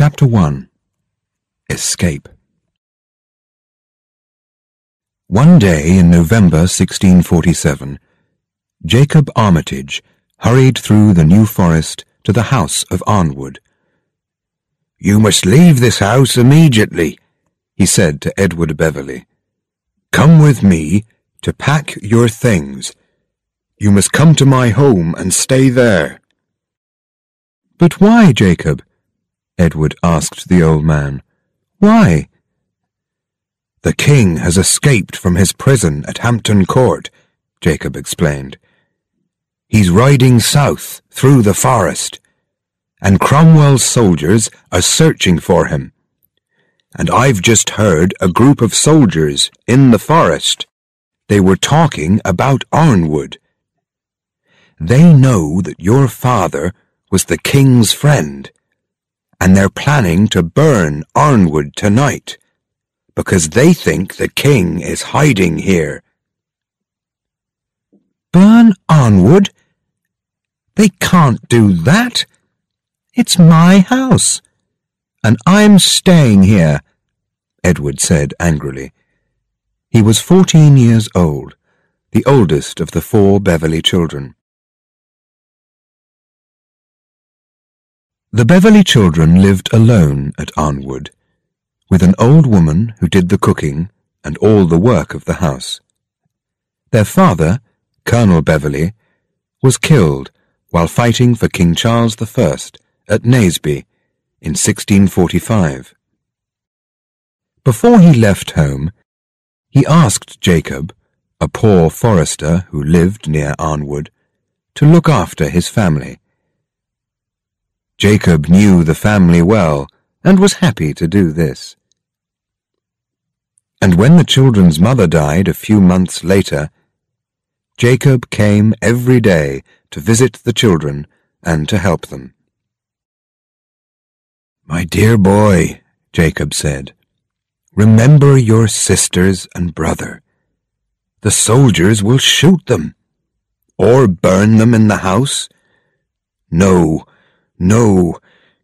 Chapter 1 Escape One day in November 1647, Jacob Armitage hurried through the New Forest to the house of Arnwood. You must leave this house immediately, he said to Edward Beverley. Come with me to pack your things. You must come to my home and stay there. But why, Jacob? Edward asked the old man. Why? The king has escaped from his prison at Hampton Court, Jacob explained. He's riding south through the forest, and Cromwell's soldiers are searching for him. And I've just heard a group of soldiers in the forest. They were talking about Arnwood. They know that your father was the king's friend and they're planning to burn Arnwood tonight because they think the king is hiding here. Burn Arnwood? They can't do that. It's my house, and I'm staying here, Edward said angrily. He was fourteen years old, the oldest of the four Beverley children. The Beverley children lived alone at Arnwood, with an old woman who did the cooking and all the work of the house. Their father, Colonel Beverley, was killed while fighting for King Charles I at Naseby in 1645. Before he left home, he asked Jacob, a poor forester who lived near Arnwood, to look after his family Jacob knew the family well and was happy to do this. And when the children's mother died a few months later, Jacob came every day to visit the children and to help them. My dear boy, Jacob said, remember your sisters and brother. The soldiers will shoot them, or burn them in the house. No, no,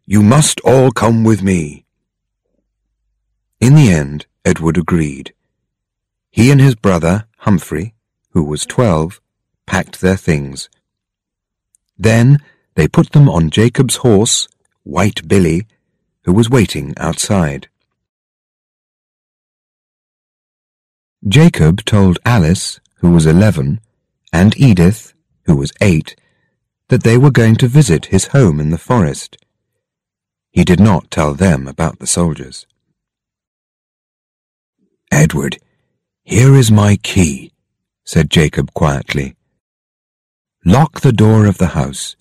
you must all come with me. In the end, Edward agreed. He and his brother, Humphrey, who was twelve, packed their things. Then they put them on Jacob's horse, White Billy, who was waiting outside. Jacob told Alice, who was eleven, and Edith, who was eight, that they were going to visit his home in the forest. He did not tell them about the soldiers. Edward, here is my key, said Jacob quietly. Lock the door of the house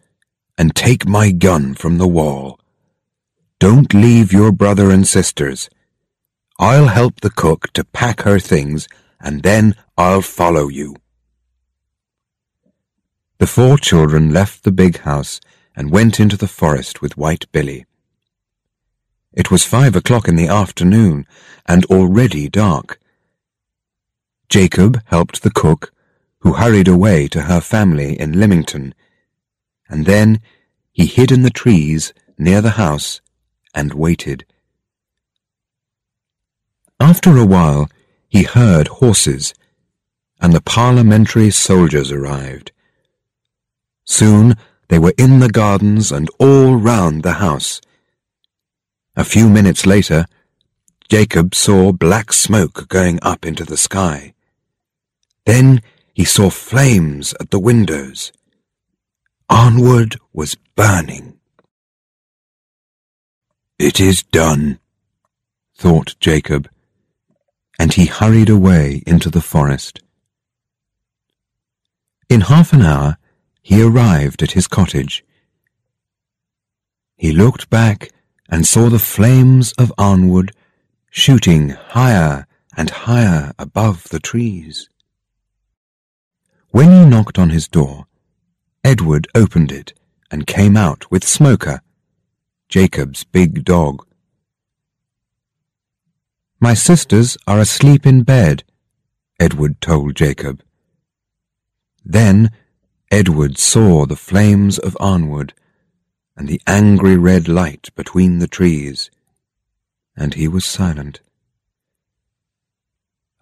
and take my gun from the wall. Don't leave your brother and sisters. I'll help the cook to pack her things and then I'll follow you. The four children left the big house and went into the forest with White Billy. It was five o'clock in the afternoon and already dark. Jacob helped the cook, who hurried away to her family in Lymington, and then he hid in the trees near the house and waited. After a while, he heard horses, and the parliamentary soldiers arrived. Soon they were in the gardens and all round the house. A few minutes later, Jacob saw black smoke going up into the sky. Then he saw flames at the windows. Arnwood was burning. It is done, thought Jacob, and he hurried away into the forest. In half an hour, he arrived at his cottage. He looked back and saw the flames of Arnwood shooting higher and higher above the trees. When he knocked on his door, Edward opened it and came out with Smoker, Jacob's big dog. My sisters are asleep in bed, Edward told Jacob. Then Edward saw the flames of Arnwood, and the angry red light between the trees, and he was silent.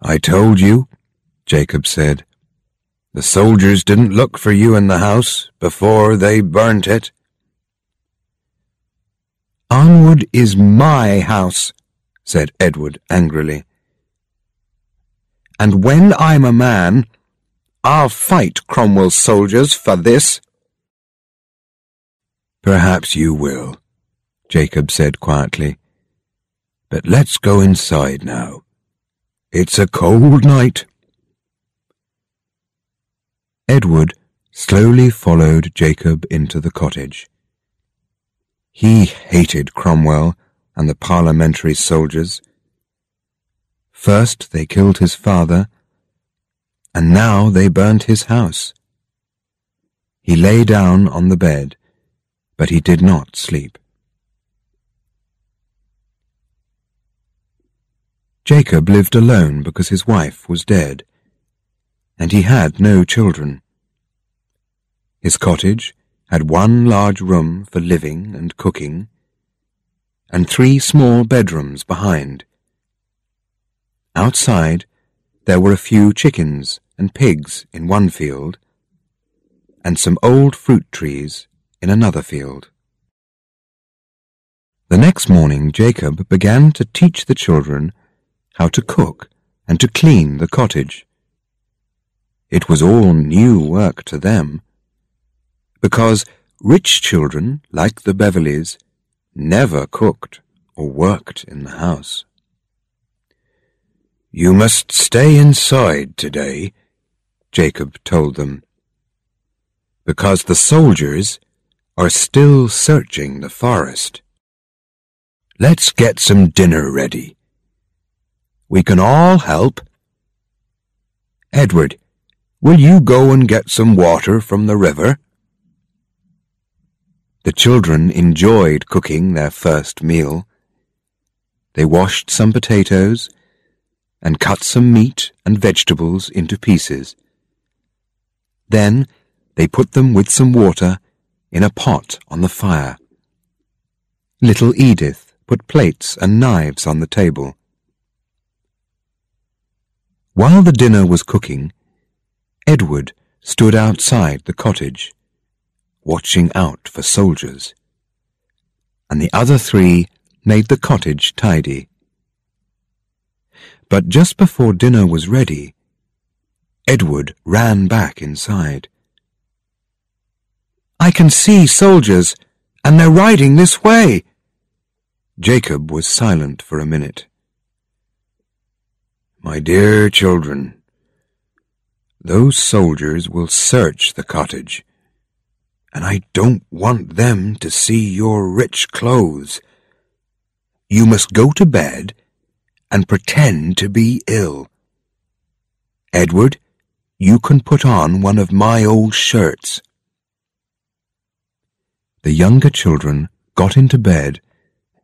I told you, Jacob said. The soldiers didn't look for you in the house before they burnt it. Arnwood is my house, said Edward angrily. And when I'm a man, I'll fight Cromwell's soldiers for this. Perhaps you will, Jacob said quietly. But let's go inside now. It's a cold night. Edward slowly followed Jacob into the cottage. He hated Cromwell and the parliamentary soldiers. First they killed his father, and now they burnt his house. He lay down on the bed, but he did not sleep. Jacob lived alone because his wife was dead, and he had no children. His cottage had one large room for living and cooking, and three small bedrooms behind. Outside, there were a few chickens and pigs in one field, and some old fruit trees in another field. The next morning Jacob began to teach the children how to cook and to clean the cottage. It was all new work to them, because rich children, like the Beverleys, never cooked or worked in the house. You must stay inside today, Jacob told them, because the soldiers are still searching the forest. Let's get some dinner ready. We can all help. Edward, will you go and get some water from the river? The children enjoyed cooking their first meal. They washed some potatoes and cut some meat and vegetables into pieces. Then they put them with some water in a pot on the fire. Little Edith put plates and knives on the table. While the dinner was cooking, Edward stood outside the cottage watching out for soldiers, and the other three made the cottage tidy. But just before dinner was ready, Edward ran back inside. I can see soldiers, and they're riding this way. Jacob was silent for a minute. My dear children, those soldiers will search the cottage and I don't want them to see your rich clothes. You must go to bed and pretend to be ill. Edward, you can put on one of my old shirts. The younger children got into bed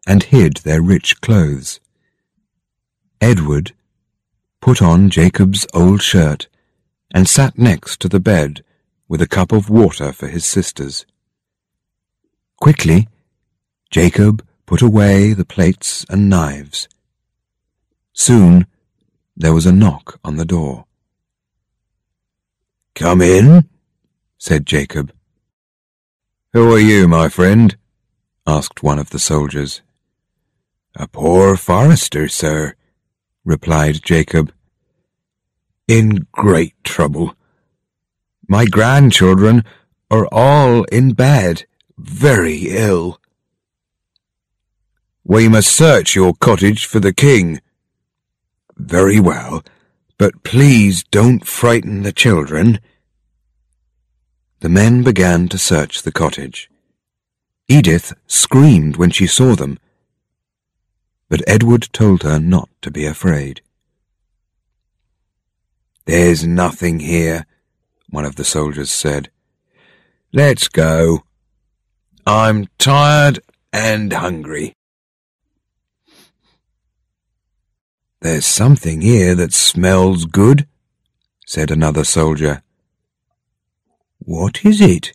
and hid their rich clothes. Edward put on Jacob's old shirt and sat next to the bed with a cup of water for his sisters. Quickly, Jacob put away the plates and knives. Soon there was a knock on the door. Come in, said Jacob. Who are you, my friend? asked one of the soldiers. A poor forester, sir, replied Jacob. In great trouble. My grandchildren are all in bed, very ill. We must search your cottage for the king. Very well, but please don't frighten the children. The men began to search the cottage. Edith screamed when she saw them, but Edward told her not to be afraid. There's nothing here, one of the soldiers said. Let's go. I'm tired and hungry. There's something here that smells good, said another soldier. What is it?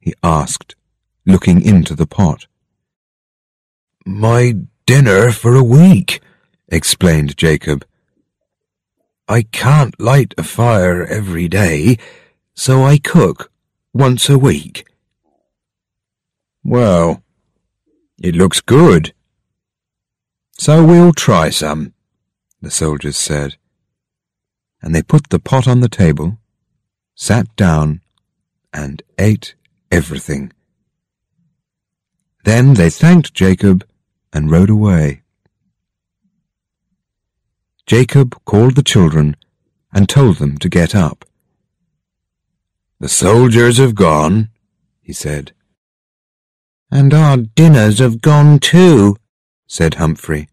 he asked looking into the pot. My dinner for a week, explained Jacob. I can't light a fire every day, so I cook once a week. Well, it looks good. So we'll try some, the soldiers said. And they put the pot on the table, sat down, and ate everything. Then they thanked Jacob and rode away. Jacob called the children and told them to get up. The soldiers have gone, he said. And our dinners have gone too, said Humphrey,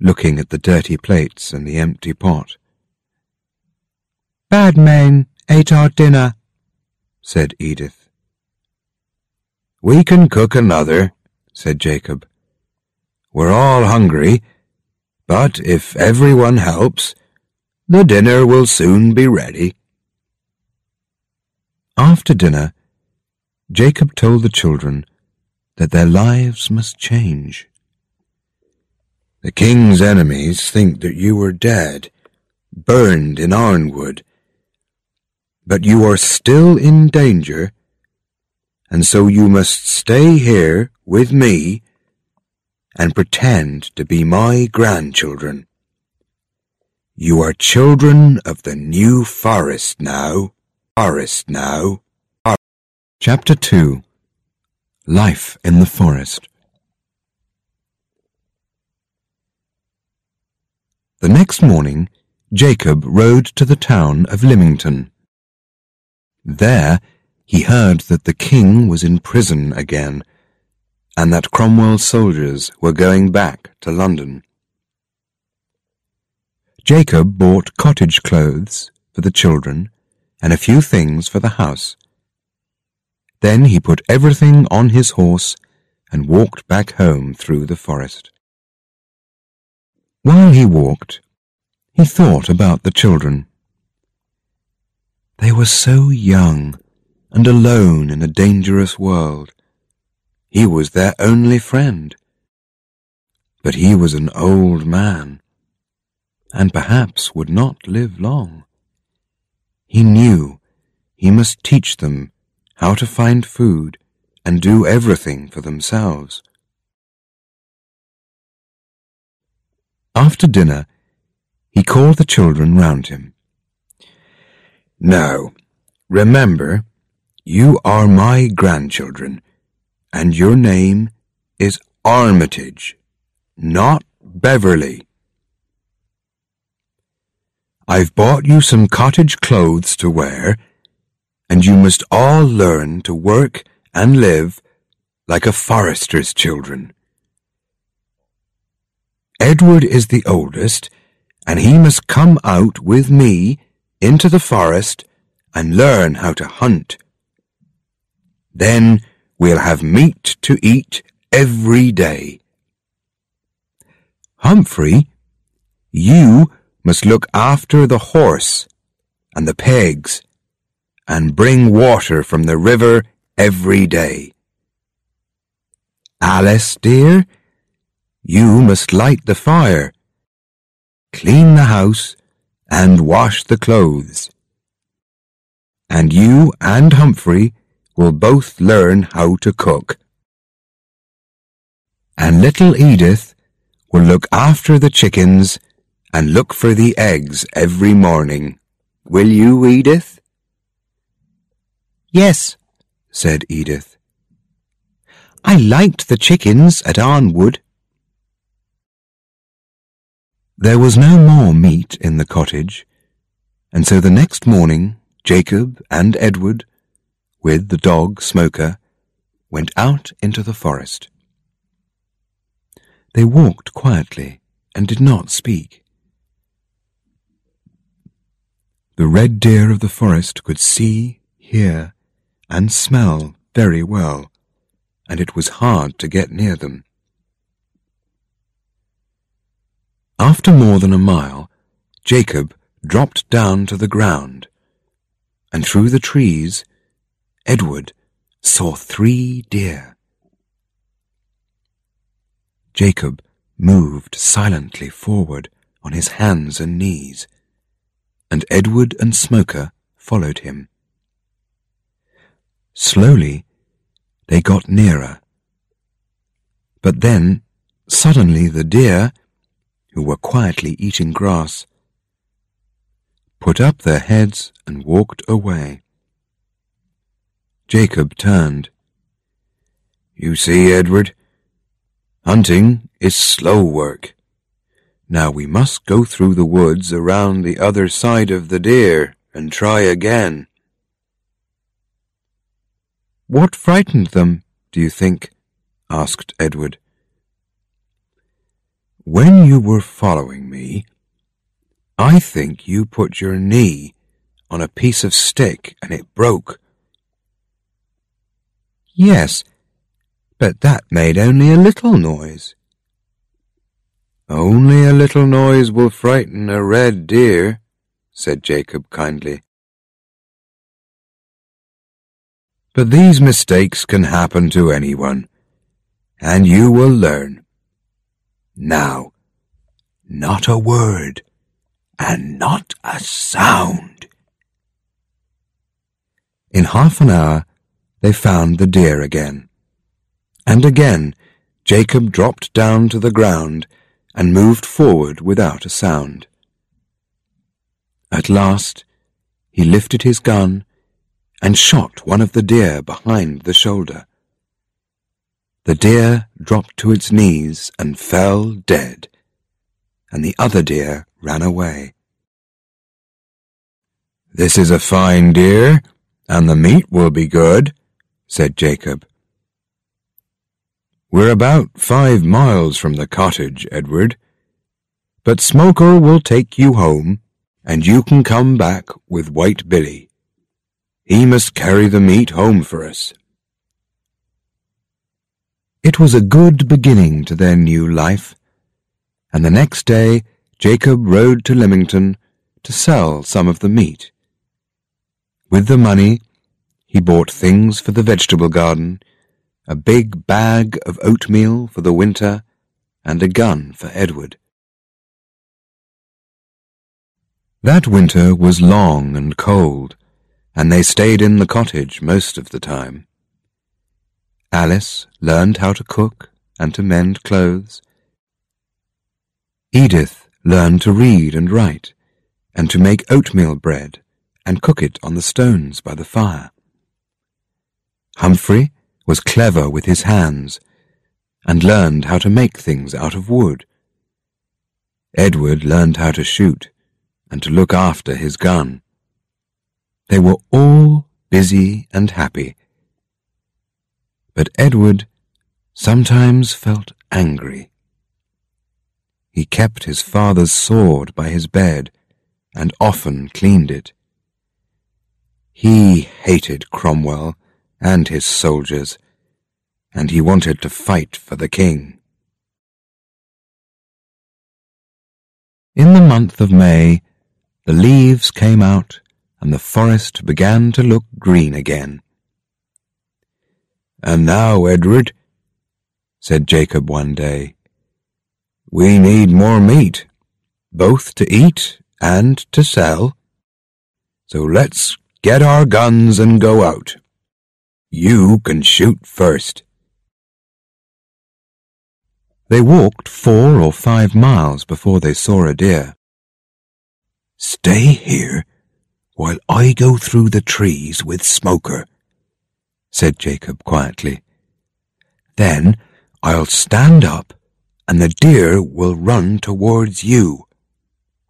looking at the dirty plates and the empty pot. Bad men ate our dinner, said Edith. We can cook another, said Jacob. We're all hungry, but if everyone helps, the dinner will soon be ready. After dinner, Jacob told the children that their lives must change. The king's enemies think that you were dead, burned in Arnwood, but you are still in danger, and so you must stay here with me and pretend to be my grandchildren. You are children of the new forest now, forest now. Chapter 2 Life in the Forest The next morning, Jacob rode to the town of Lymington. There, he heard that the king was in prison again and that Cromwell's soldiers were going back to London. Jacob bought cottage clothes for the children and a few things for the house. Then he put everything on his horse and walked back home through the forest. While he walked, he thought about the children. They were so young and alone in a dangerous world. He was their only friend. But he was an old man, and perhaps would not live long. He knew he must teach them how to find food and do everything for themselves. After dinner, he called the children round him. Now, remember, you are my grandchildren and your name is Armitage, not Beverley. I've bought you some cottage clothes to wear, and you must all learn to work and live like a forester's children. Edward is the oldest, and he must come out with me into the forest and learn how to hunt. Then We'll have meat to eat every day. Humphrey, you must look after the horse and the pegs and bring water from the river every day. Alice, dear, you must light the fire, clean the house, and wash the clothes. And you and Humphrey will both learn how to cook. And little Edith will look after the chickens and look for the eggs every morning. Will you, Edith? Yes, said Edith. I liked the chickens at Arnwood. There was no more meat in the cottage, and so the next morning Jacob and Edward with the dog Smoker, went out into the forest. They walked quietly and did not speak. The red deer of the forest could see, hear, and smell very well, and it was hard to get near them. After more than a mile, Jacob dropped down to the ground, and through the trees Edward saw three deer. Jacob moved silently forward on his hands and knees, and Edward and Smoker followed him. Slowly, they got nearer. But then, suddenly the deer, who were quietly eating grass, put up their heads and walked away. Jacob turned. You see, Edward, hunting is slow work. Now we must go through the woods around the other side of the deer and try again. What frightened them, do you think? asked Edward. When you were following me, I think you put your knee on a piece of stick and it broke. Yes, but that made only a little noise. Only a little noise will frighten a red deer, said Jacob kindly. But these mistakes can happen to anyone, and you will learn. Now, not a word, and not a sound. In half an hour, they found the deer again. And again, Jacob dropped down to the ground and moved forward without a sound. At last, he lifted his gun and shot one of the deer behind the shoulder. The deer dropped to its knees and fell dead, and the other deer ran away. This is a fine deer, and the meat will be good, said Jacob. We're about five miles from the cottage, Edward, but Smoker will take you home, and you can come back with White Billy. He must carry the meat home for us. It was a good beginning to their new life, and the next day Jacob rode to Lymington to sell some of the meat. With the money, he bought things for the vegetable garden, a big bag of oatmeal for the winter, and a gun for Edward. That winter was long and cold, and they stayed in the cottage most of the time. Alice learned how to cook and to mend clothes. Edith learned to read and write, and to make oatmeal bread and cook it on the stones by the fire. Humphrey was clever with his hands and learned how to make things out of wood. Edward learned how to shoot and to look after his gun. They were all busy and happy. But Edward sometimes felt angry. He kept his father's sword by his bed and often cleaned it. He hated Cromwell and his soldiers, and he wanted to fight for the king. In the month of May, the leaves came out and the forest began to look green again. And now, Edward, said Jacob one day, we need more meat, both to eat and to sell. So let's get our guns and go out. You can shoot first. They walked four or five miles before they saw a deer. Stay here while I go through the trees with Smoker, said Jacob quietly. Then I'll stand up and the deer will run towards you.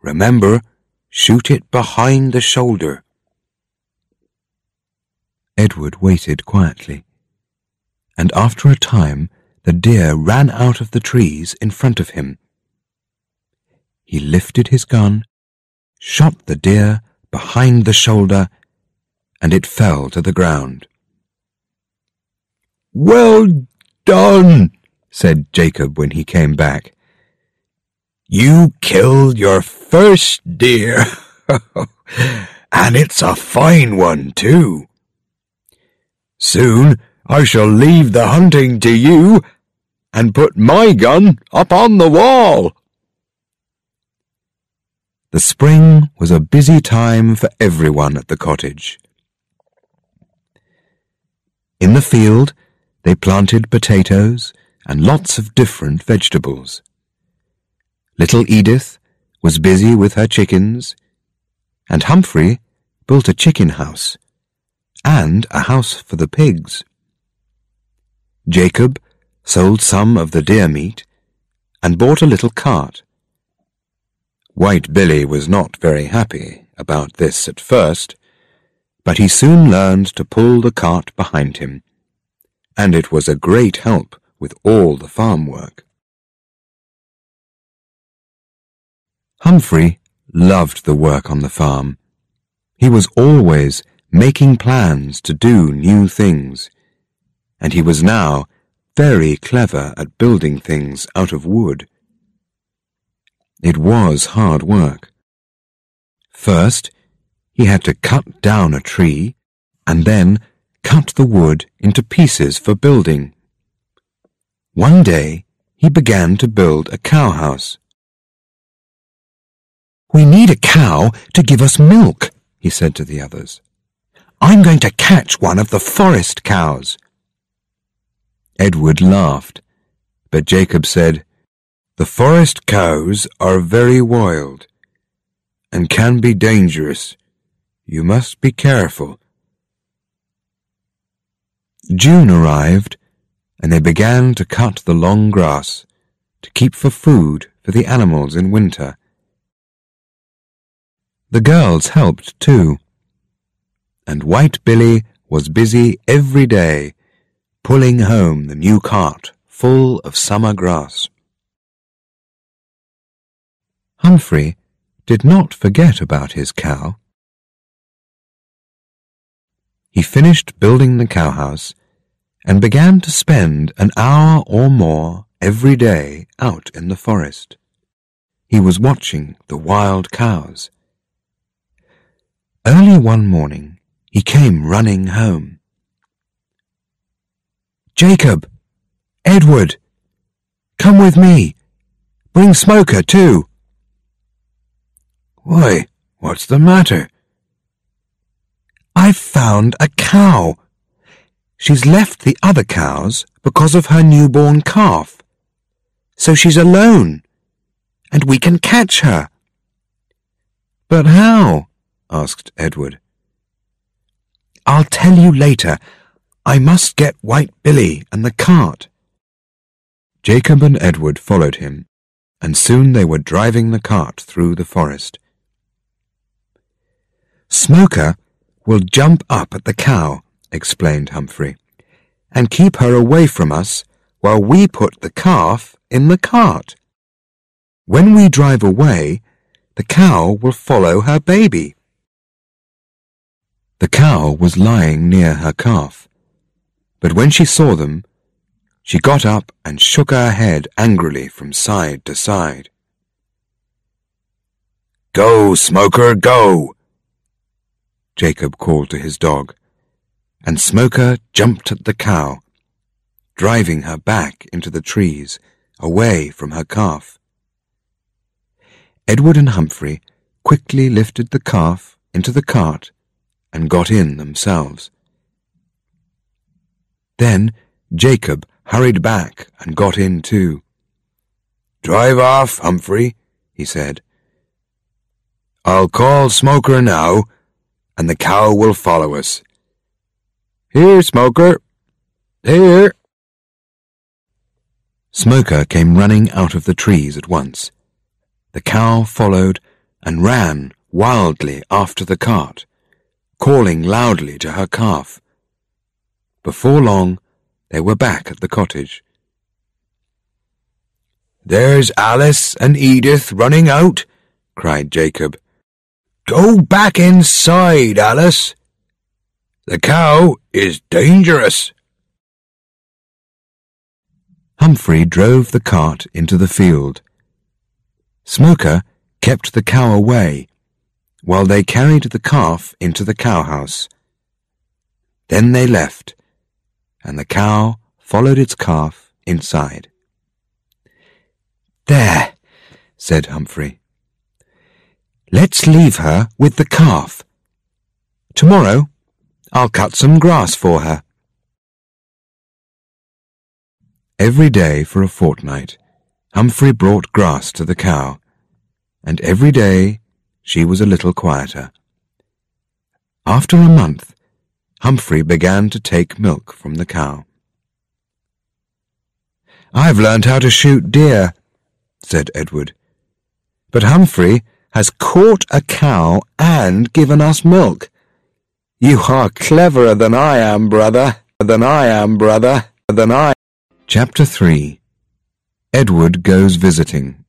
Remember, shoot it behind the shoulder. Edward waited quietly, and after a time the deer ran out of the trees in front of him. He lifted his gun, shot the deer, behind the shoulder, and it fell to the ground. Well done, said Jacob when he came back. You killed your first deer, and it's a fine one, too. Soon I shall leave the hunting to you and put my gun up on the wall. The spring was a busy time for everyone at the cottage. In the field, they planted potatoes and lots of different vegetables. Little Edith was busy with her chickens, and Humphrey built a chicken house and a house for the pigs. Jacob sold some of the deer meat and bought a little cart. White Billy was not very happy about this at first, but he soon learned to pull the cart behind him, and it was a great help with all the farm work. Humphrey loved the work on the farm. He was always making plans to do new things, and he was now very clever at building things out of wood. It was hard work. First, he had to cut down a tree and then cut the wood into pieces for building. One day, he began to build a cowhouse. We need a cow to give us milk, he said to the others. I'm going to catch one of the forest cows. Edward laughed, but Jacob said, The forest cows are very wild and can be dangerous. You must be careful. June arrived, and they began to cut the long grass to keep for food for the animals in winter. The girls helped too and White Billy was busy every day pulling home the new cart full of summer grass. Humphrey did not forget about his cow. He finished building the cowhouse and began to spend an hour or more every day out in the forest. He was watching the wild cows. Early one morning, he came running home. Jacob! Edward! Come with me! Bring Smoker, too! Why, what's the matter? I've found a cow. She's left the other cows because of her newborn calf. So she's alone, and we can catch her. But how? asked Edward. I'll tell you later. I must get White Billy and the cart. Jacob and Edward followed him, and soon they were driving the cart through the forest. Smoker will jump up at the cow, explained Humphrey, and keep her away from us while we put the calf in the cart. When we drive away, the cow will follow her baby. The cow was lying near her calf, but when she saw them, she got up and shook her head angrily from side to side. Go, Smoker, go! Jacob called to his dog, and Smoker jumped at the cow, driving her back into the trees, away from her calf. Edward and Humphrey quickly lifted the calf into the cart and got in themselves. Then Jacob hurried back and got in too. Drive off, Humphrey, he said. I'll call Smoker now, and the cow will follow us. Here, Smoker. Here. Smoker came running out of the trees at once. The cow followed and ran wildly after the cart calling loudly to her calf. Before long, they were back at the cottage. There's Alice and Edith running out, cried Jacob. Go back inside, Alice. The cow is dangerous. Humphrey drove the cart into the field. Smoker kept the cow away while they carried the calf into the cowhouse. Then they left and the cow followed its calf inside. There, said Humphrey. Let's leave her with the calf. Tomorrow, I'll cut some grass for her. Every day for a fortnight, Humphrey brought grass to the cow, and every day she was a little quieter. After a month, Humphrey began to take milk from the cow. I've learned how to shoot deer, said Edward. But Humphrey has caught a cow and given us milk. You are cleverer than I am, brother, than I am, brother, than I. Chapter 3 Edward Goes Visiting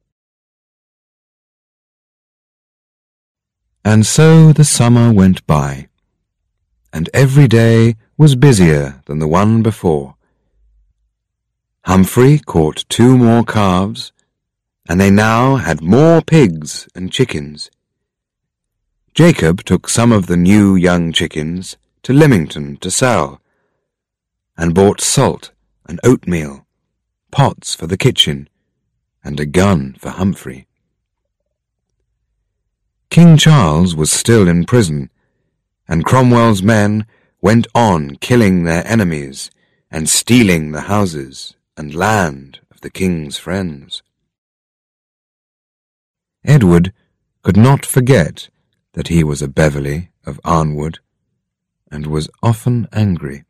And so the summer went by, and every day was busier than the one before. Humphrey caught two more calves, and they now had more pigs and chickens. Jacob took some of the new young chickens to Lymington to sell, and bought salt and oatmeal, pots for the kitchen, and a gun for Humphrey. King Charles was still in prison, and Cromwell's men went on killing their enemies and stealing the houses and land of the king's friends. Edward could not forget that he was a Beverley of Arnwood, and was often angry.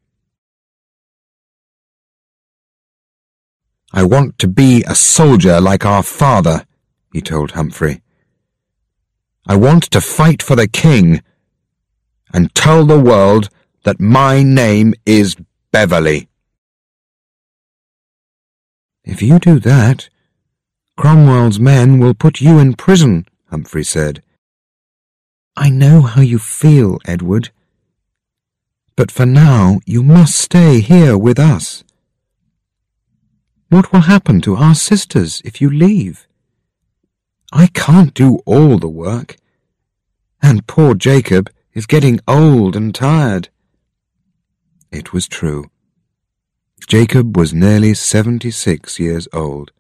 I want to be a soldier like our father, he told Humphrey. I want to fight for the king and tell the world that my name is Beverley. If you do that, Cromwell's men will put you in prison, Humphrey said. I know how you feel, Edward. But for now you must stay here with us. What will happen to our sisters if you leave? I can't do all the work, and poor Jacob is getting old and tired. It was true. Jacob was nearly seventy-six years old,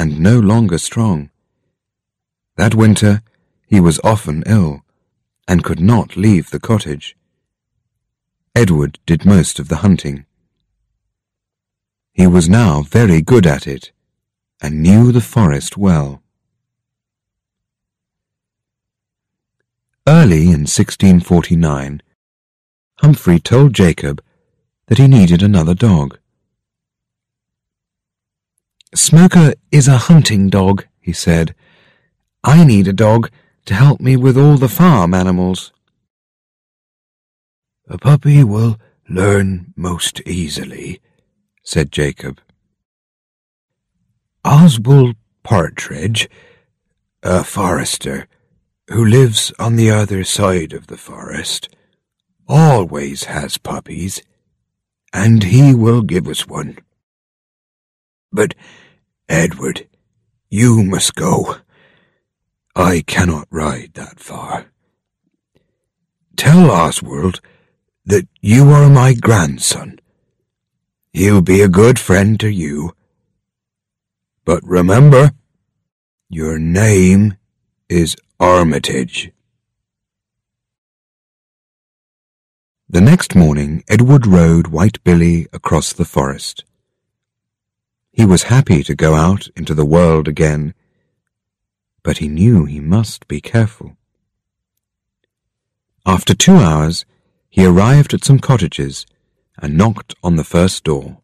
and no longer strong. That winter he was often ill, and could not leave the cottage. Edward did most of the hunting. He was now very good at it, and knew the forest well. Early in 1649, Humphrey told Jacob that he needed another dog. Smoker is a hunting dog, he said. I need a dog to help me with all the farm animals. A puppy will learn most easily, said Jacob. Oswald Partridge, a forester who lives on the other side of the forest, always has puppies, and he will give us one. But, Edward, you must go. I cannot ride that far. Tell Oswald that you are my grandson. He'll be a good friend to you. But remember, your name is Armitage. The next morning Edward rode White Billy across the forest. He was happy to go out into the world again, but he knew he must be careful. After two hours, he arrived at some cottages and knocked on the first door.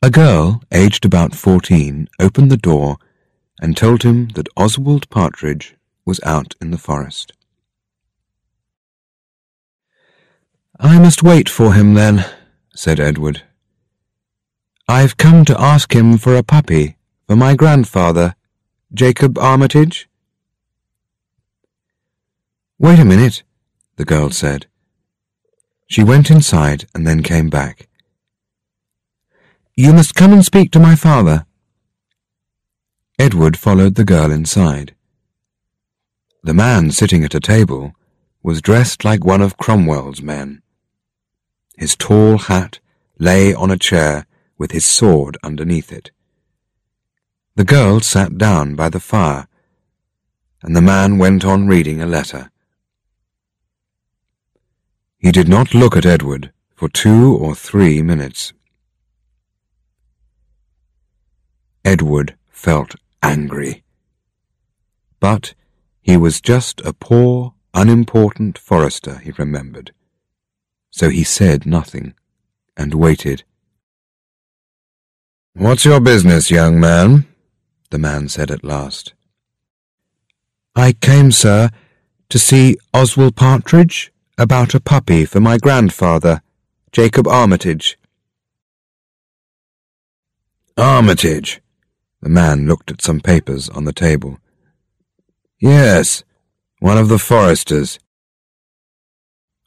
A girl, aged about fourteen, opened the door and told him that Oswald Partridge was out in the forest. I must wait for him then, said Edward. I've come to ask him for a puppy for my grandfather, Jacob Armitage. Wait a minute, the girl said. She went inside and then came back. You must come and speak to my father. Edward followed the girl inside. The man sitting at a table was dressed like one of Cromwell's men. His tall hat lay on a chair with his sword underneath it. The girl sat down by the fire, and the man went on reading a letter. He did not look at Edward for two or three minutes. Edward felt angry. But he was just a poor, unimportant forester, he remembered. So he said nothing, and waited. What's your business, young man? the man said at last. I came, sir, to see Oswald Partridge about a puppy for my grandfather, Jacob Armitage. Armitage? The man looked at some papers on the table. Yes, one of the foresters.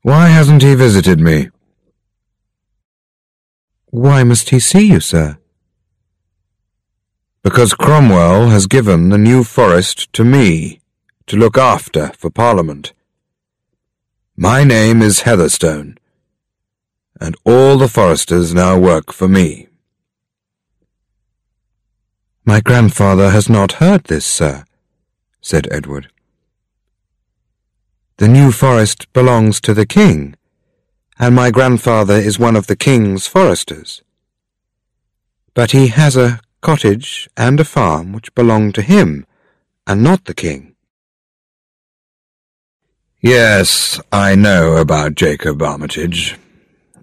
Why hasn't he visited me? Why must he see you, sir? Because Cromwell has given the New Forest to me to look after for Parliament. My name is Heatherstone, and all the foresters now work for me. My grandfather has not heard this, sir, said Edward. The New Forest belongs to the king, and my grandfather is one of the king's foresters. But he has a cottage and a farm which belonged to him, and not the king. Yes, I know about Jacob Armitage,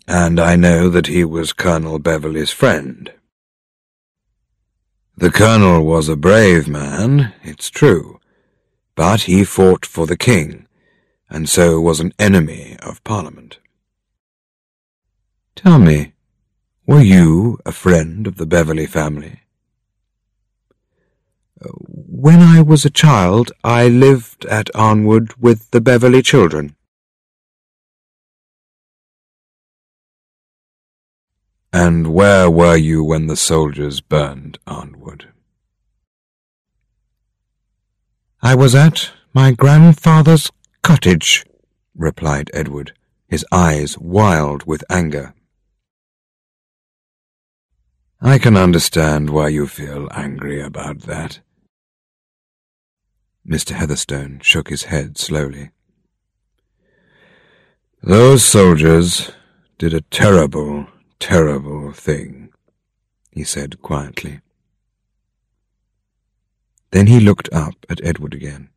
and I know that he was Colonel Beverley's friend. The colonel was a brave man, it's true, but he fought for the king, and so was an enemy of Parliament. Tell me, were you a friend of the Beverley family? When I was a child, I lived at Arnwood with the Beverley children. And where were you when the soldiers burned Arnwood? I was at my grandfather's cottage, replied Edward, his eyes wild with anger. I can understand why you feel angry about that. Mr. Heatherstone shook his head slowly. Those soldiers did a terrible, terrible thing, he said quietly. Then he looked up at Edward again.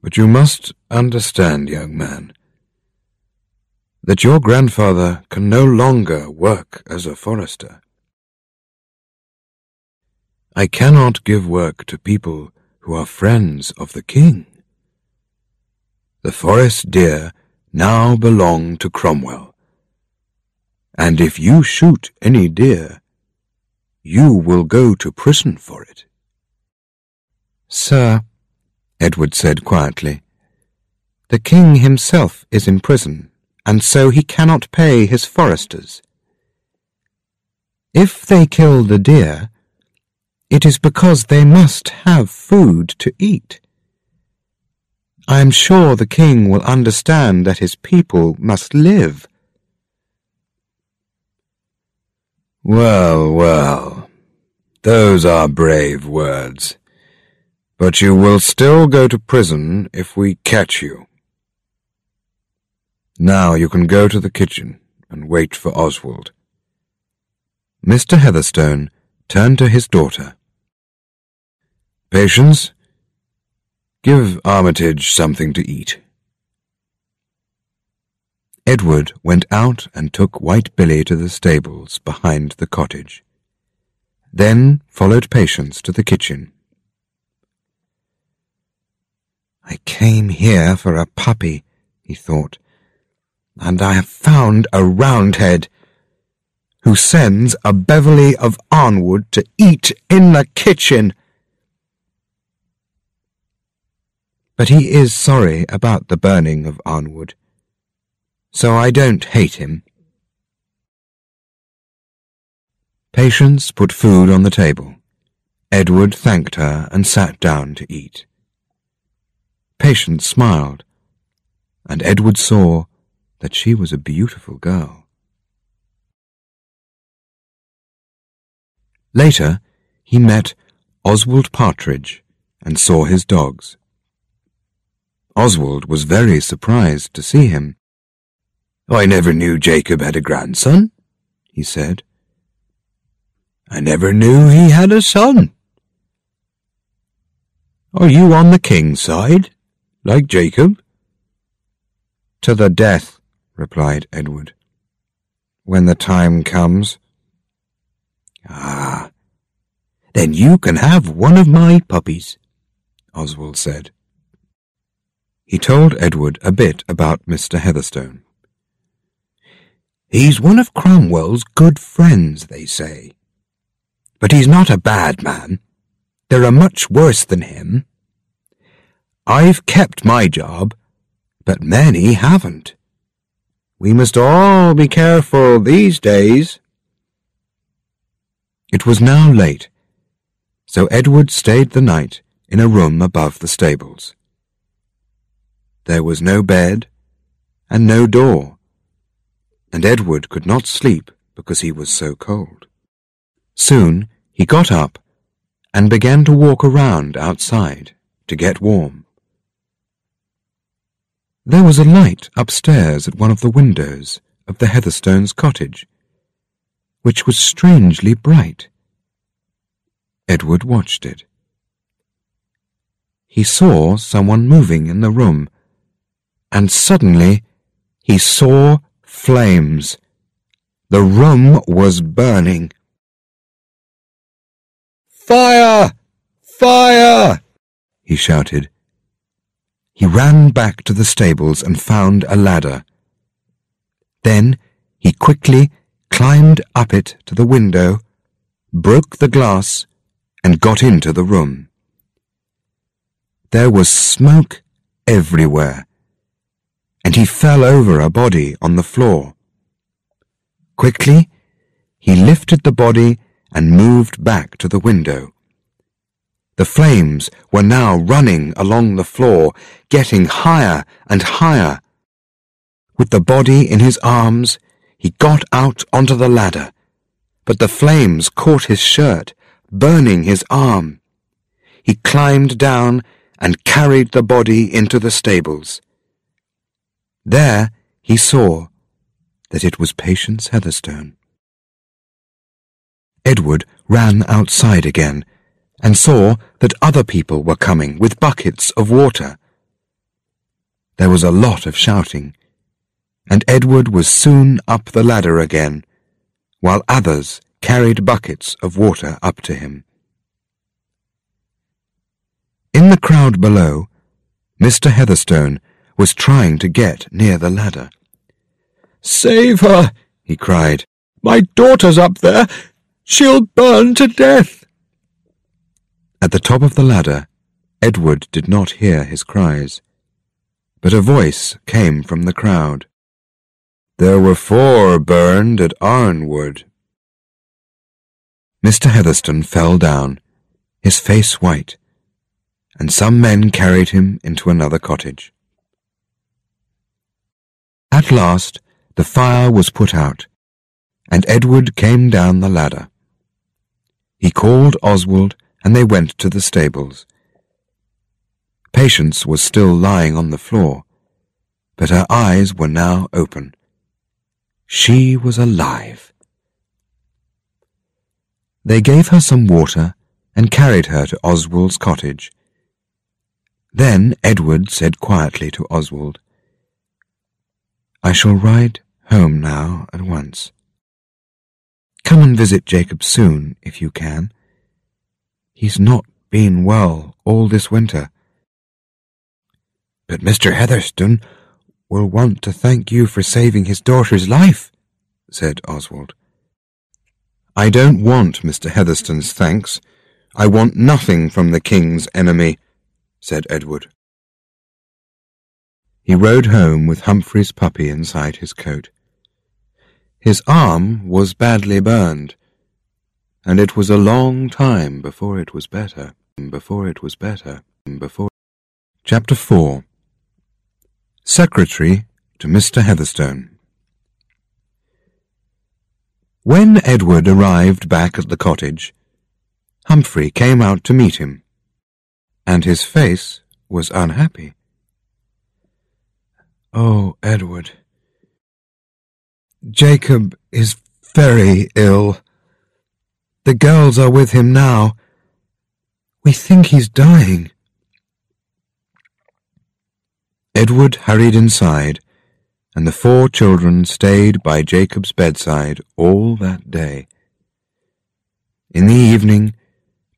But you must understand, young man, that your grandfather can no longer work as a forester. I cannot give work to people who are friends of the king. The forest deer now belong to Cromwell, and if you shoot any deer, you will go to prison for it. Sir, Edward said quietly, the king himself is in prison, and so he cannot pay his foresters. If they kill the deer, it is because they must have food to eat. I am sure the king will understand that his people must live. Well, well, those are brave words. But you will still go to prison if we catch you. Now you can go to the kitchen and wait for Oswald. Mr. Heatherstone turned to his daughter. Patience, give Armitage something to eat. Edward went out and took White Billy to the stables behind the cottage. Then followed Patience to the kitchen. I came here for a puppy, he thought, and I have found a Roundhead who sends a Beverley of Arnwood to eat in the kitchen. But he is sorry about the burning of Arnwood, so I don't hate him. Patience put food on the table. Edward thanked her and sat down to eat. Patience smiled, and Edward saw that she was a beautiful girl. Later, he met Oswald Partridge and saw his dogs. Oswald was very surprised to see him. I never knew Jacob had a grandson, he said. I never knew he had a son. Are you on the king's side, like Jacob? To the death, replied Edward. When the time comes. Ah, then you can have one of my puppies, Oswald said. He told Edward a bit about Mr. Heatherstone. He's one of Cromwell's good friends, they say. But he's not a bad man. There are much worse than him. I've kept my job, but many haven't. We must all be careful these days. It was now late, so Edward stayed the night in a room above the stables. There was no bed and no door, and Edward could not sleep because he was so cold. Soon he got up and began to walk around outside to get warm. There was a light upstairs at one of the windows of the Heatherstones' cottage, which was strangely bright. Edward watched it. He saw someone moving in the room, and suddenly he saw flames. The room was burning. Fire! Fire! he shouted. He ran back to the stables and found a ladder. Then he quickly climbed up it to the window, broke the glass, and got into the room. There was smoke everywhere, and he fell over a body on the floor. Quickly, he lifted the body and moved back to the window. The flames were now running along the floor, getting higher and higher. With the body in his arms, he got out onto the ladder, but the flames caught his shirt, burning his arm. He climbed down and carried the body into the stables. There he saw that it was Patience Heatherstone. Edward ran outside again and saw that other people were coming with buckets of water. There was a lot of shouting, and Edward was soon up the ladder again, while others carried buckets of water up to him. In the crowd below, Mr. Heatherstone was trying to get near the ladder. Save her, he cried. My daughter's up there. She'll burn to death. At the top of the ladder, Edward did not hear his cries, but a voice came from the crowd. There were four burned at Arnwood. Mr. Heatherstone fell down, his face white, and some men carried him into another cottage. At last the fire was put out, and Edward came down the ladder. He called Oswald and they went to the stables. Patience was still lying on the floor, but her eyes were now open. She was alive. They gave her some water and carried her to Oswald's cottage. Then Edward said quietly to Oswald, I shall ride home now at once. Come and visit Jacob soon, if you can. He's not been well all this winter. But Mr. Heatherstone will want to thank you for saving his daughter's life, said Oswald. I don't want Mr. Heatherstone's thanks. I want nothing from the king's enemy, said Edward. He rode home with Humphrey's puppy inside his coat. His arm was badly burned, and it was a long time before it was better, before it was better, before... Chapter 4 Secretary to Mr. Heatherstone. When Edward arrived back at the cottage, Humphrey came out to meet him, and his face was unhappy. Oh, Edward, Jacob is very ill. The girls are with him now. We think he's dying. Edward hurried inside, and the four children stayed by Jacob's bedside all that day. In the evening,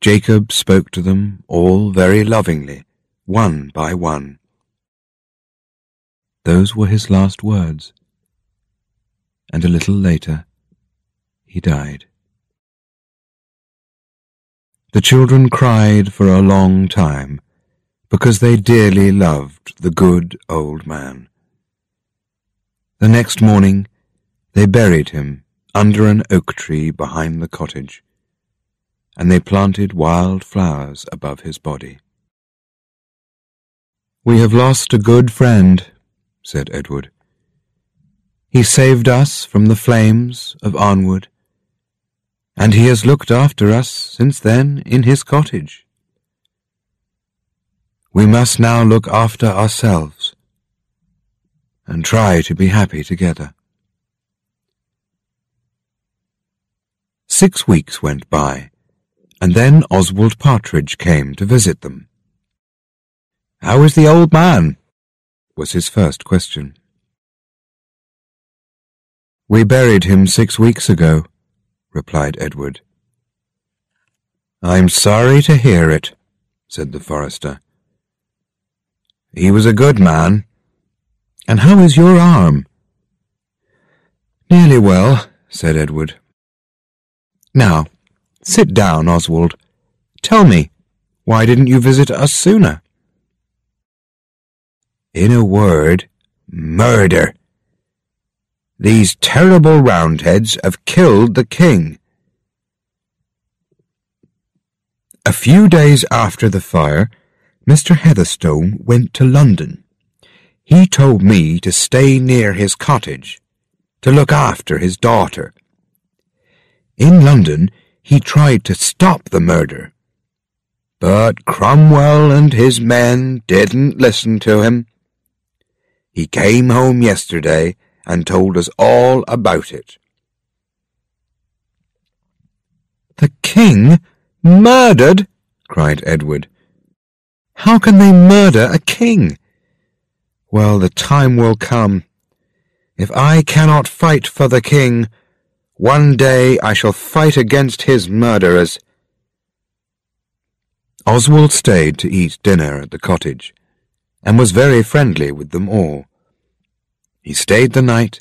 Jacob spoke to them all very lovingly, one by one. Those were his last words, and a little later he died. The children cried for a long time, because they dearly loved the good old man. The next morning they buried him under an oak tree behind the cottage, and they planted wild flowers above his body. We have lost a good friend, said Edward. He saved us from the flames of Arnwood, and he has looked after us since then in his cottage. We must now look after ourselves and try to be happy together. Six weeks went by, and then Oswald Partridge came to visit them. How is the old man? Was his first question. We buried him six weeks ago, replied Edward. I'm sorry to hear it, said the forester. He was a good man. And how is your arm? Nearly well, said Edward. Now, sit down, Oswald. Tell me, why didn't you visit us sooner? In a word, murder. These terrible Roundheads have killed the king. A few days after the fire, Mr. Heatherstone went to London. He told me to stay near his cottage, to look after his daughter. In London, he tried to stop the murder. But Cromwell and his men didn't listen to him. He came home yesterday and told us all about it. The king murdered? cried Edward. How can they murder a king? Well, the time will come. If I cannot fight for the king, one day I shall fight against his murderers. Oswald stayed to eat dinner at the cottage, and was very friendly with them all. He stayed the night,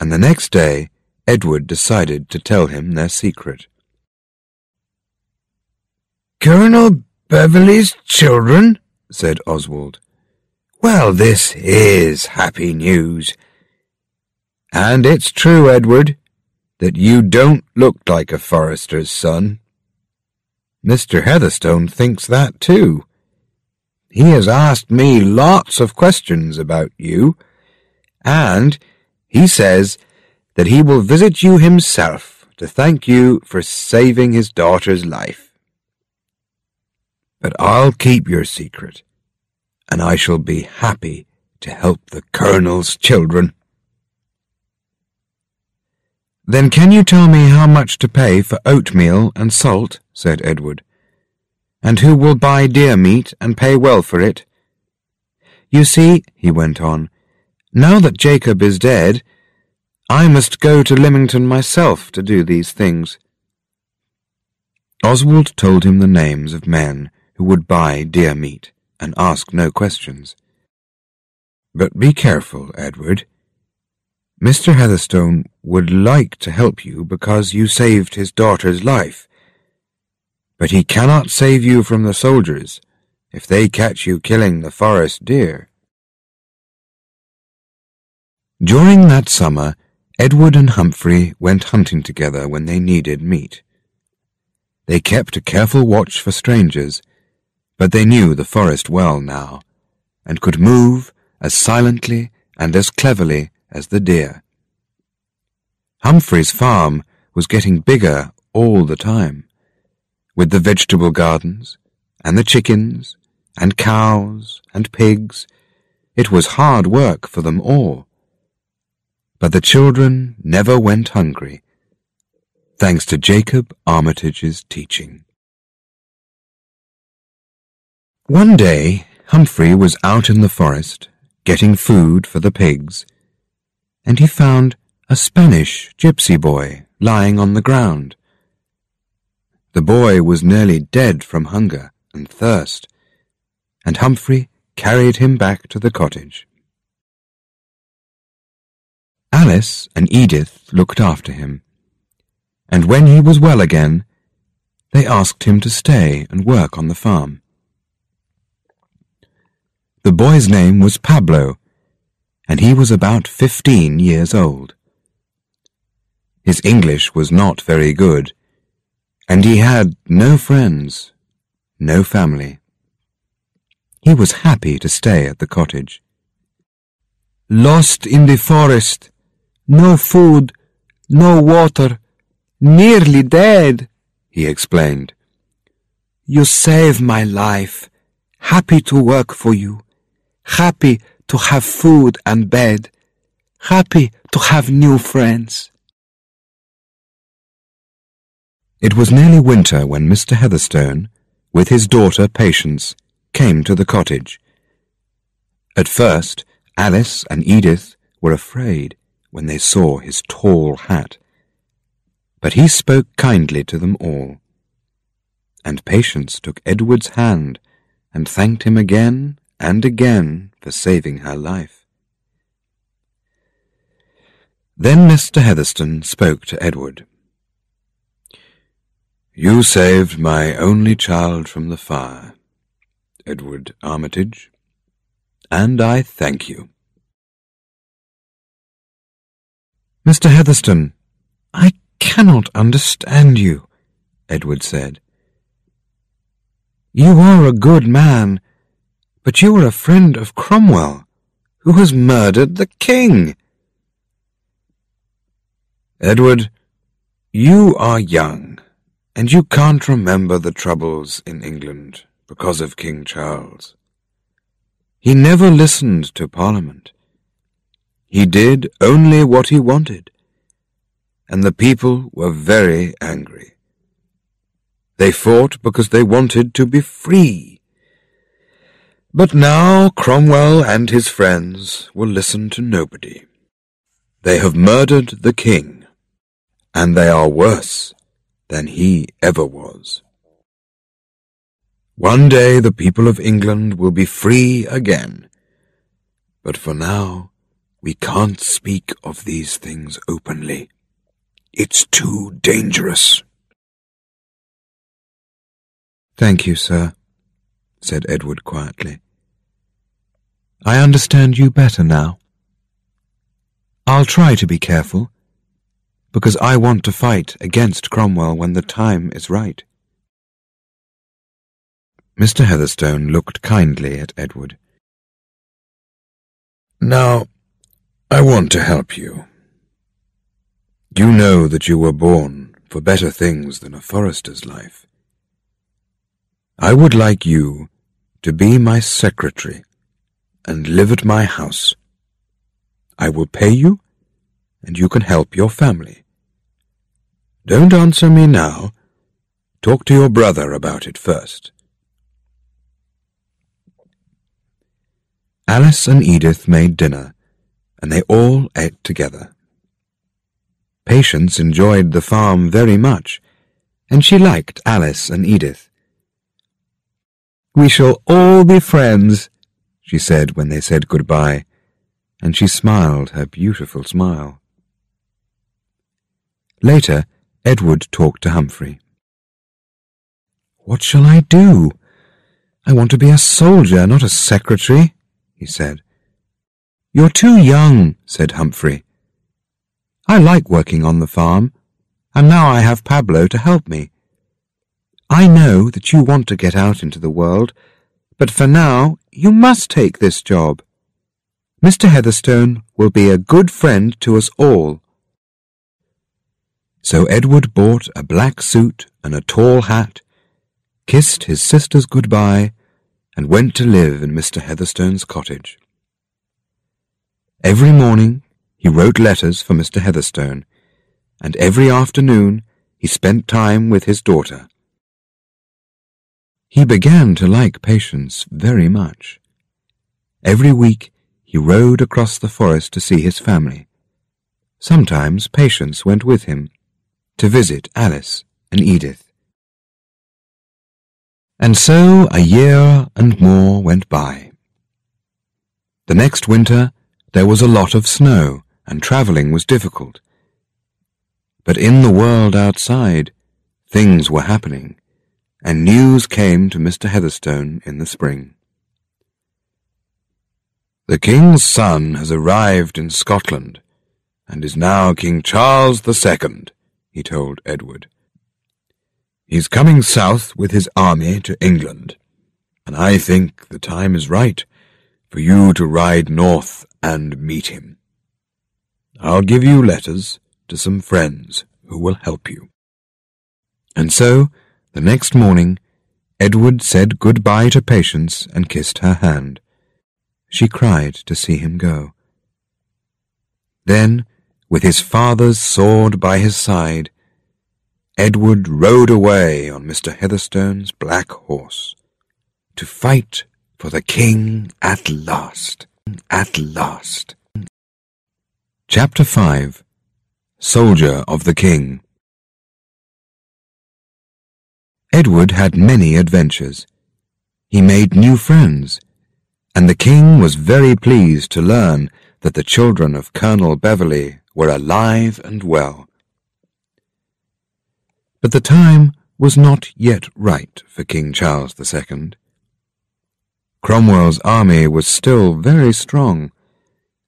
and the next day Edward decided to tell him their secret. Colonel Beverley's children? said Oswald. Well, this is happy news. And it's true, Edward, that you don't look like a forester's son. Mr. Heatherstone thinks that too. He has asked me lots of questions about you, and he says that he will visit you himself to thank you for saving his daughter's life. But I'll keep your secret, and I shall be happy to help the Colonel's children. Then can you tell me how much to pay for oatmeal and salt? said Edward. And who will buy deer meat and pay well for it? You see, he went on, now that Jacob is dead, I must go to Lymington myself to do these things. Oswald told him the names of men who would buy deer meat and ask no questions. But be careful, Edward. Mr. Heatherstone would like to help you because you saved his daughter's life. But he cannot save you from the soldiers if they catch you killing the forest deer. During that summer, Edward and Humphrey went hunting together when they needed meat. They kept a careful watch for strangers but they knew the forest well now, and could move as silently and as cleverly as the deer. Humphrey's farm was getting bigger all the time, with the vegetable gardens, and the chickens, and cows, and pigs. It was hard work for them all. But the children never went hungry, thanks to Jacob Armitage's teaching. One day, Humphrey was out in the forest, getting food for the pigs, and he found a Spanish gypsy boy lying on the ground. The boy was nearly dead from hunger and thirst, and Humphrey carried him back to the cottage. Alice and Edith looked after him, and when he was well again, they asked him to stay and work on the farm. The boy's name was Pablo, and he was about fifteen years old. His English was not very good, and he had no friends, no family. He was happy to stay at the cottage. Lost in the forest, no food, no water, nearly dead, he explained. You saved my life. Happy to work for you happy to have food and bed, happy to have new friends. It was nearly winter when Mr. Heatherstone, with his daughter Patience, came to the cottage. At first, Alice and Edith were afraid when they saw his tall hat. But he spoke kindly to them all. And Patience took Edward's hand and thanked him again and again for saving her life. Then Mr. Heatherstone spoke to Edward. You saved my only child from the fire, Edward Armitage, and I thank you. Mr. Heatherstone, I cannot understand you, Edward said. You are a good man, but you are a friend of Cromwell, who has murdered the king. Edward, you are young, and you can't remember the troubles in England because of King Charles. He never listened to Parliament. He did only what he wanted, and the people were very angry. They fought because they wanted to be free but now Cromwell and his friends will listen to nobody. They have murdered the king, and they are worse than he ever was. One day the people of England will be free again, but for now we can't speak of these things openly. It's too dangerous. Thank you, sir said Edward quietly. I understand you better now. I'll try to be careful, because I want to fight against Cromwell when the time is right. Mr. Heatherstone looked kindly at Edward. Now, I want to help you. You know that you were born for better things than a forester's life. I would like you to be my secretary and live at my house. I will pay you, and you can help your family. Don't answer me now. Talk to your brother about it first. Alice and Edith made dinner, and they all ate together. Patience enjoyed the farm very much, and she liked Alice and Edith. We shall all be friends, she said when they said goodbye, and she smiled her beautiful smile. Later, Edward talked to Humphrey. What shall I do? I want to be a soldier, not a secretary, he said. You're too young, said Humphrey. I like working on the farm, and now I have Pablo to help me. I know that you want to get out into the world, but for now you must take this job. Mr. Heatherstone will be a good friend to us all. So Edward bought a black suit and a tall hat, kissed his sisters good-bye, and went to live in Mr. Heatherstone's cottage. Every morning he wrote letters for Mr. Heatherstone, and every afternoon he spent time with his daughter. He began to like Patience very much. Every week he rode across the forest to see his family. Sometimes Patience went with him to visit Alice and Edith. And so a year and more went by. The next winter there was a lot of snow, and travelling was difficult. But in the world outside, things were happening, and news came to Mr. Heatherstone in the spring. The king's son has arrived in Scotland, and is now King Charles the Second, he told Edward. He's coming south with his army to England, and I think the time is right for you to ride north and meet him. I'll give you letters to some friends who will help you. And so, the next morning, Edward said good-bye to Patience and kissed her hand. She cried to see him go. Then, with his father's sword by his side, Edward rode away on Mr. Heatherstone's black horse to fight for the king at last, at last. Chapter 5 Soldier of the King Edward had many adventures. He made new friends, and the king was very pleased to learn that the children of Colonel Beverley were alive and well. But the time was not yet right for King Charles II. Cromwell's army was still very strong,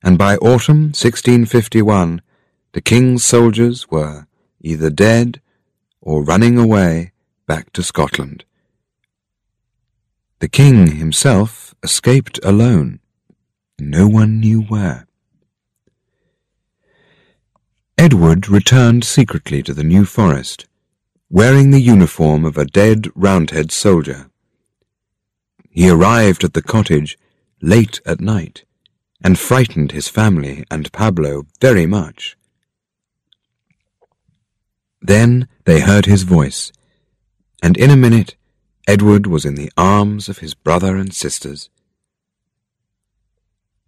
and by autumn 1651 the king's soldiers were either dead or running away back to Scotland. The king himself escaped alone. No one knew where. Edward returned secretly to the New Forest wearing the uniform of a dead Roundhead soldier. He arrived at the cottage late at night and frightened his family and Pablo very much. Then they heard his voice, and in a minute Edward was in the arms of his brother and sisters.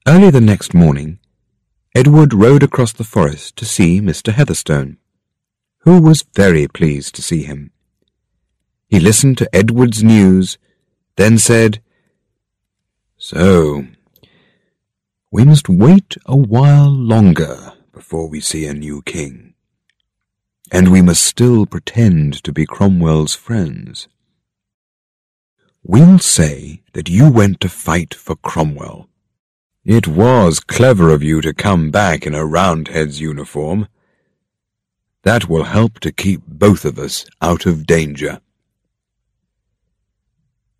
Early the next morning, Edward rode across the forest to see Mr. Heatherstone who was very pleased to see him. He listened to Edward's news, then said, So, we must wait a while longer before we see a new king. And we must still pretend to be Cromwell's friends. We'll say that you went to fight for Cromwell. It was clever of you to come back in a Roundhead's uniform, that will help to keep both of us out of danger.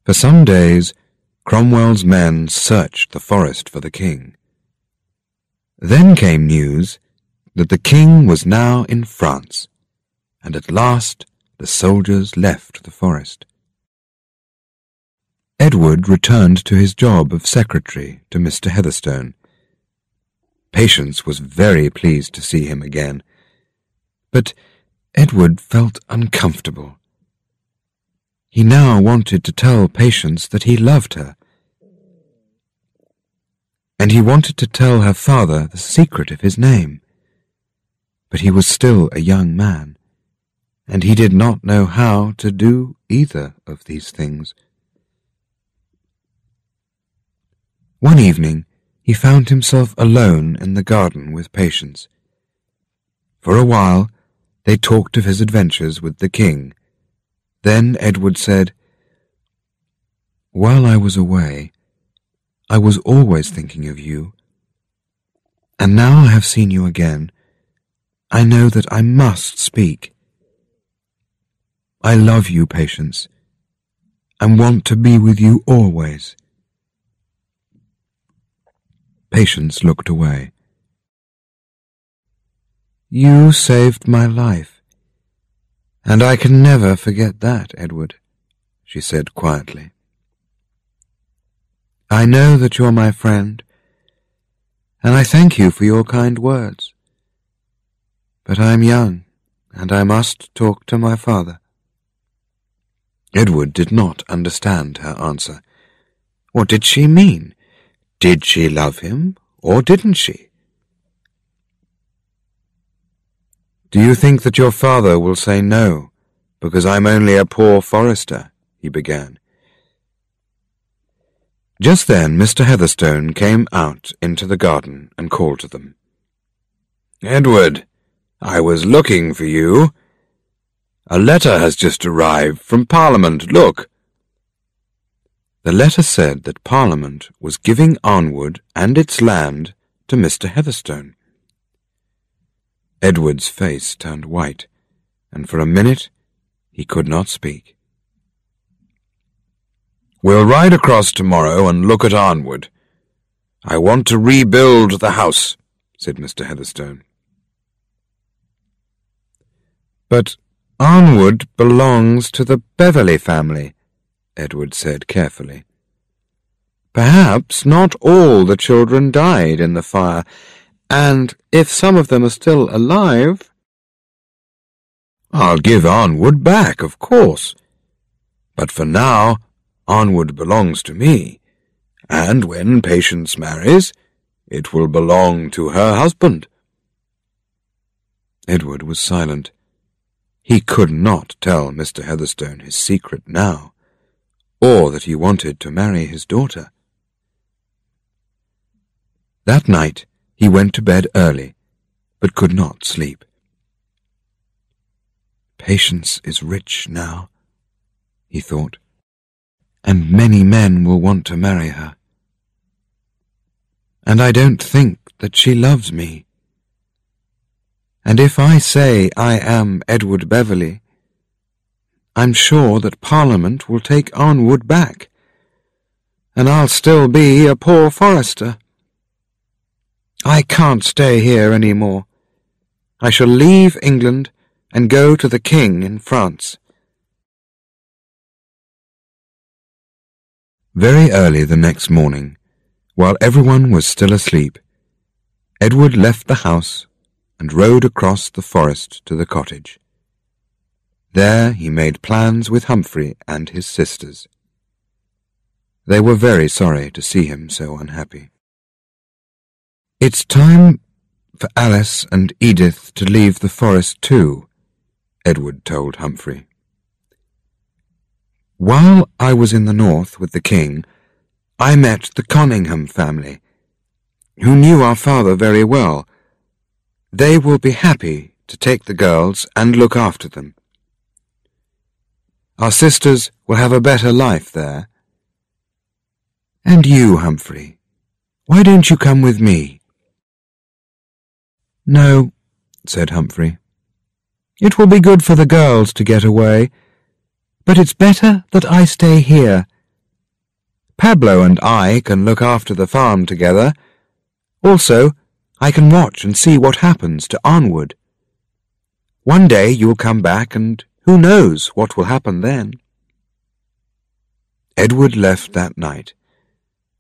For some days, Cromwell's men searched the forest for the king. Then came news that the king was now in France, and at last the soldiers left the forest. Edward returned to his job of secretary to Mr. Heatherstone. Patience was very pleased to see him again, but Edward felt uncomfortable. He now wanted to tell Patience that he loved her, and he wanted to tell her father the secret of his name. But he was still a young man, and he did not know how to do either of these things. One evening he found himself alone in the garden with Patience. For a while they talked of his adventures with the king. Then Edward said, While I was away, I was always thinking of you. And now I have seen you again, I know that I must speak. I love you, Patience, and want to be with you always. Patience looked away. You saved my life, and I can never forget that, Edward, she said quietly. I know that you're my friend, and I thank you for your kind words. But I am young, and I must talk to my father. Edward did not understand her answer. What did she mean? Did she love him, or didn't she? Do you think that your father will say no, because I'm only a poor forester? he began. Just then Mr. Heatherstone came out into the garden and called to them. Edward, I was looking for you. A letter has just arrived from Parliament. Look. The letter said that Parliament was giving Arnwood and its land to Mr. Heatherstone. Edward's face turned white, and for a minute he could not speak. We'll ride across tomorrow and look at Arnwood. I want to rebuild the house, said Mr. Heatherstone. But Arnwood belongs to the Beverley family, Edward said carefully. Perhaps not all the children died in the fire, and if some of them are still alive... I'll give Arnwood back, of course. But for now, Arnwood belongs to me, and when Patience marries, it will belong to her husband. Edward was silent. He could not tell Mr. Heatherstone his secret now, or that he wanted to marry his daughter. That night he went to bed early, but could not sleep. Patience is rich now, he thought and many men will want to marry her. And I don't think that she loves me. And if I say I am Edward Beverley, I'm sure that Parliament will take Arnwood back, and I'll still be a poor forester. I can't stay here any more. I shall leave England and go to the King in France. Very early the next morning, while everyone was still asleep, Edward left the house and rode across the forest to the cottage. There he made plans with Humphrey and his sisters. They were very sorry to see him so unhappy. It's time for Alice and Edith to leave the forest too, Edward told Humphrey. While I was in the north with the king, I met the Conyngham family, who knew our father very well. They will be happy to take the girls and look after them. Our sisters will have a better life there. And you, Humphrey, why don't you come with me? No, said Humphrey. It will be good for the girls to get away but it's better that I stay here. Pablo and I can look after the farm together. Also, I can watch and see what happens to Arnwood. One day you'll come back, and who knows what will happen then. Edward left that night,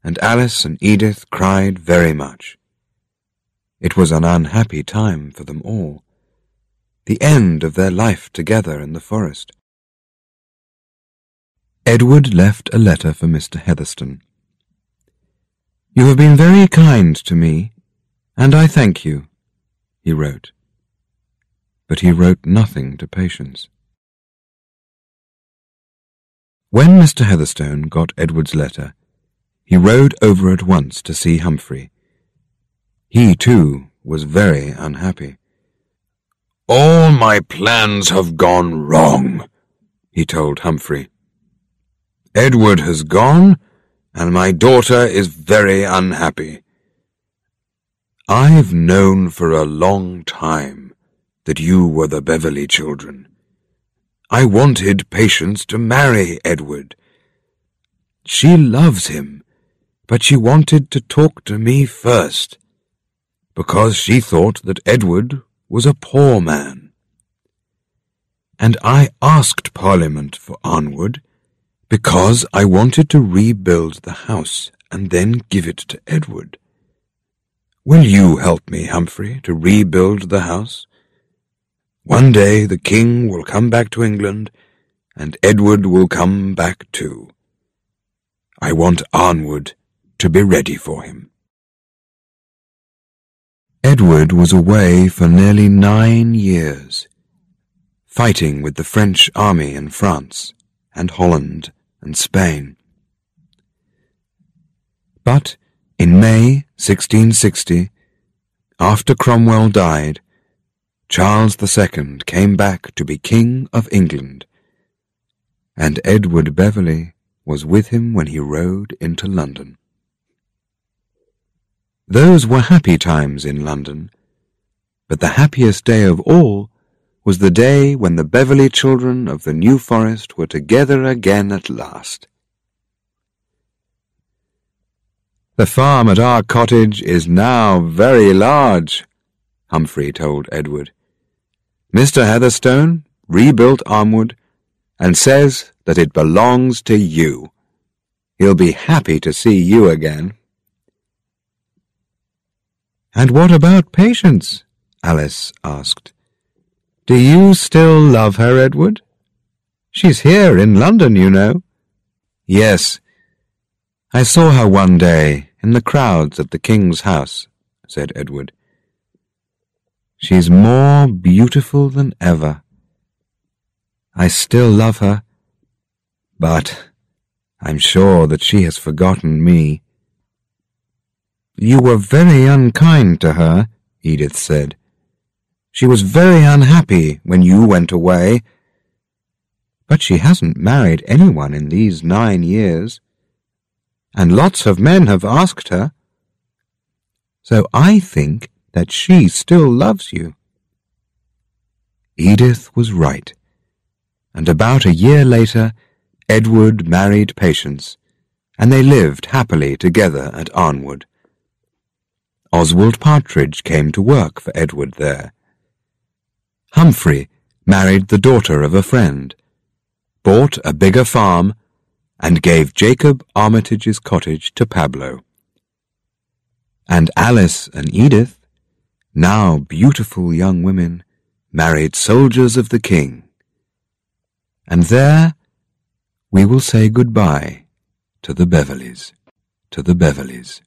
and Alice and Edith cried very much. It was an unhappy time for them all, the end of their life together in the forest. Edward left a letter for Mr. Heatherstone. You have been very kind to me, and I thank you, he wrote. But he wrote nothing to Patience. When Mr. Heatherstone got Edward's letter, he rode over at once to see Humphrey. He, too, was very unhappy. All my plans have gone wrong, he told Humphrey. Edward has gone, and my daughter is very unhappy. I've known for a long time that you were the Beverley children. I wanted Patience to marry Edward. She loves him, but she wanted to talk to me first, because she thought that Edward was a poor man. And I asked Parliament for Arnwood because I wanted to rebuild the house and then give it to Edward. Will you help me, Humphrey, to rebuild the house? One day the king will come back to England, and Edward will come back too. I want Arnwood to be ready for him. Edward was away for nearly nine years, fighting with the French army in France and Holland and Spain. But in May 1660, after Cromwell died, Charles II came back to be King of England, and Edward Beverley was with him when he rode into London. Those were happy times in London, but the happiest day of all was the day when the Beverley children of the New Forest were together again at last. The farm at our cottage is now very large, Humphrey told Edward. Mr. Heatherstone rebuilt Arnwood and says that it belongs to you. He'll be happy to see you again. And what about Patience? Alice asked. Do you still love her, Edward? She's here in London, you know. Yes, I saw her one day in the crowds at the king's house, said Edward. She's more beautiful than ever. I still love her, but I'm sure that she has forgotten me. You were very unkind to her, Edith said. She was very unhappy when you went away. But she hasn't married anyone in these nine years and lots of men have asked her. So I think that she still loves you. Edith was right, and about a year later Edward married Patience, and they lived happily together at Arnwood. Oswald Partridge came to work for Edward there. Humphrey married the daughter of a friend, bought a bigger farm, and gave Jacob Armitage's cottage to Pablo. And Alice and Edith, now beautiful young women, married soldiers of the king. And there we will say goodbye to the Beverleys, to the Beverleys.